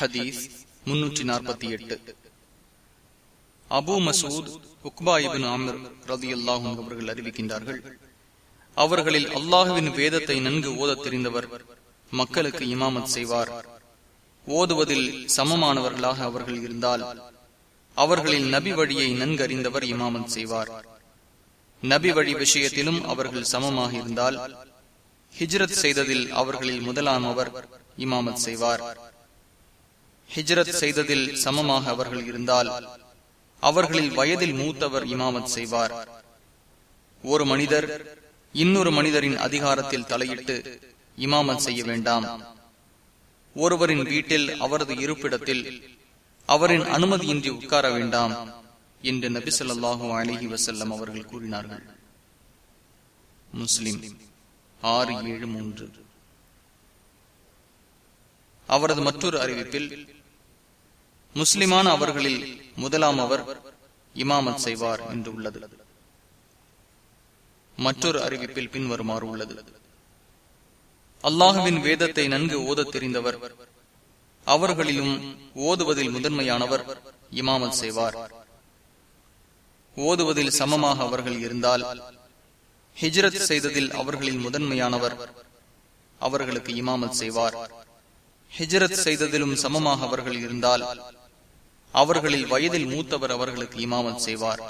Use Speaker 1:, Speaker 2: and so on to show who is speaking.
Speaker 1: ஹதீஸ் முன்னூற்றி நாற்பத்தி எட்டு. அபு மசூத் உக்பாயிபின் இபின் ரதி அல்லாஹும் அவர்கள் அறிவிக்கின்றார்கள் அவர்களில் அல்லாஹுவின் வேதத்தை நன்கு ஓதத் தெரிந்தவர் மக்களுக்கு இமாமத் செய்வார். ஓதுவதில் சமமானவர்களாக அவர்கள் இருந்தால் அவர்களில் நபி வழியை நன்கறிந்தவர் இமாமத் செய்வார். நபி வழி விஷயத்திலும் அவர்கள் சமமாக இருந்தால் ஹிஜ்ரத் செய்ததில் அவர்களில் முதலாமவர் இமாமத் செய்வார். ஹிஜ்ரத் செய்ததில் சமமாக அவர்கள் இருந்தால் அவர்களில் வயதில் மூத்தவர் இமாமத் செய்வார். ஒரு மனிதர் இன்னொரு மனிதரின் அதிகாரத்தில் தலையிட்டு இமாமத் செய்ய வேண்டாம். ஒருவரின் வீட்டில் அவரது இருப்பிடத்தில் அவரின் அனுமதியின்றி உட்கார வேண்டாம் என்று நபி சொல்லாஹு அலிஹி வசல்லம் அவர்கள் கூறினார்கள். முஸ்லிம் ஆறு ஏழு மூன்று. அவரது மற்றொரு அறிவிப்பில் முஸ்லிமான அவர்களில் முதலாம் அவர் இமாமத் செய்வார் என்று உள்ளது. மற்றொரு அறிவிப்பில் பின்வருமாறு உள்ளது. அல்லாஹுவின் வேதத்தை நன்கு ஓத தெரிந்தவர் அவர்களிலும் ஓதுவதில் முதன்மையானவர் இமாமத் செய்வார். ஓதுவதில் சமமாக அவர்கள் இருந்தால் ஹிஜ்ரத் செய்ததில் அவர்களில் முதன்மையானவர் அவர்களுக்கு இமாமத் செய்வார். ஹிஜ்ரத் செய்ததிலும் சமமாக அவர்கள் இருந்தால் அவர்களில் வயதில் மூத்தவர் அவர்களுக்கு இமாமத் செய்வார்.